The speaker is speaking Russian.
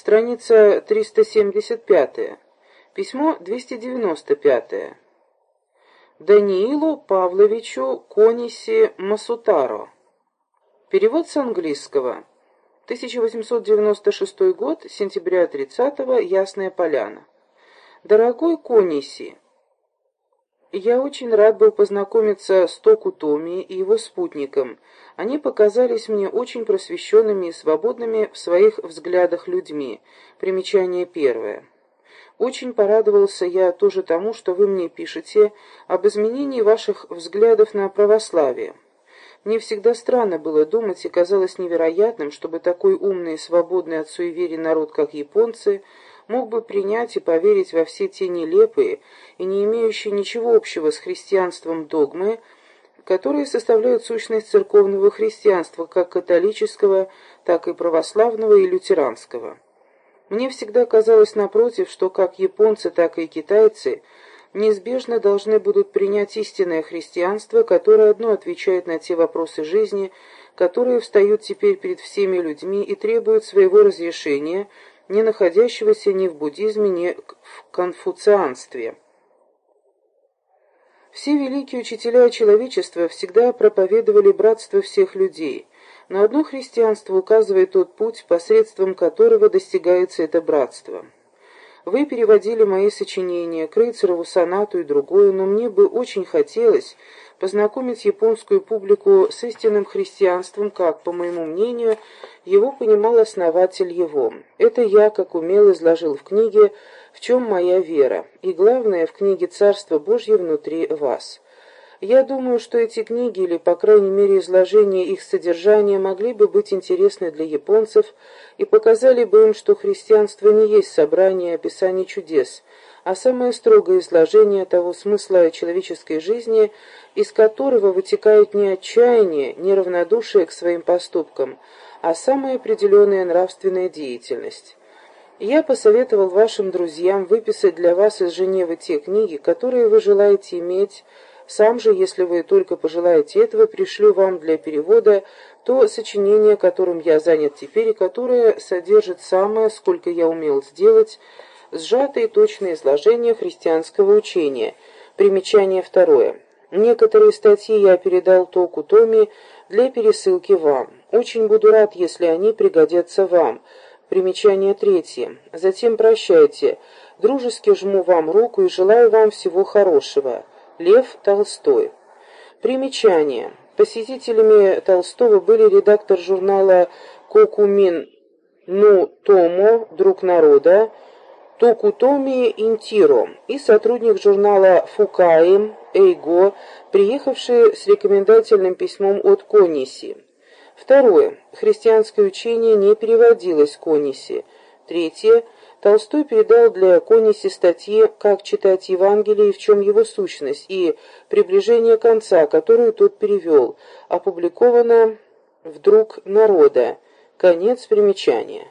Страница 375. Письмо 295. Даниилу Павловичу Кониси Масутаро. Перевод с английского. 1896 год, сентября 30-го, Ясная Поляна. Дорогой Кониси, я очень рад был познакомиться с Току Томи и его спутником. Они показались мне очень просвещенными и свободными в своих взглядах людьми. Примечание первое. Очень порадовался я тоже тому, что вы мне пишете об изменении ваших взглядов на православие. Мне всегда странно было думать и казалось невероятным, чтобы такой умный и свободный от суеверий народ, как японцы, мог бы принять и поверить во все те нелепые и не имеющие ничего общего с христианством догмы, которые составляют сущность церковного христианства, как католического, так и православного и лютеранского. Мне всегда казалось, напротив, что как японцы, так и китайцы неизбежно должны будут принять истинное христианство, которое одно отвечает на те вопросы жизни, которые встают теперь перед всеми людьми и требуют своего разрешения – не находящегося ни в буддизме, ни в конфуцианстве. Все великие учителя человечества всегда проповедовали братство всех людей, но одно христианство указывает тот путь, посредством которого достигается это братство. Вы переводили мои сочинения, Крейцерову сонату и другое, но мне бы очень хотелось познакомить японскую публику с истинным христианством, как, по моему мнению, его понимал основатель его. Это я, как умел, изложил в книге «В чем моя вера?» и, главное, в книге «Царство Божье внутри вас». Я думаю, что эти книги, или, по крайней мере, изложение их содержания, могли бы быть интересны для японцев и показали бы им, что христианство не есть собрание описаний чудес, а самое строгое изложение того смысла человеческой жизни, из которого вытекает не отчаяние, не равнодушие к своим поступкам, а самая определенная нравственная деятельность. Я посоветовал вашим друзьям выписать для вас из Женевы те книги, которые вы желаете иметь, сам же, если вы только пожелаете этого, пришлю вам для перевода то сочинение, которым я занят теперь, и которое содержит самое, сколько я умел сделать, сжатое и точное изложение христианского учения. Примечание второе. Некоторые статьи я передал Току Томи для пересылки вам. Очень буду рад, если они пригодятся вам. Примечание третье. Затем прощайте. Дружески жму вам руку и желаю вам всего хорошего. Лев Толстой. Примечание. Посетителями Толстого были редактор журнала «Кокумин Ну Томо. Друг народа», Токутоми Интиро и сотрудник журнала Фукаим Эйго, приехавший с рекомендательным письмом от Кониси. Второе. Христианское учение не переводилось Кониси. Третье. Толстой передал для Кониси статьи «Как читать Евангелие и в чем его сущность» и «Приближение конца», которую тот перевел, опубликовано «Вдруг народа». Конец примечания.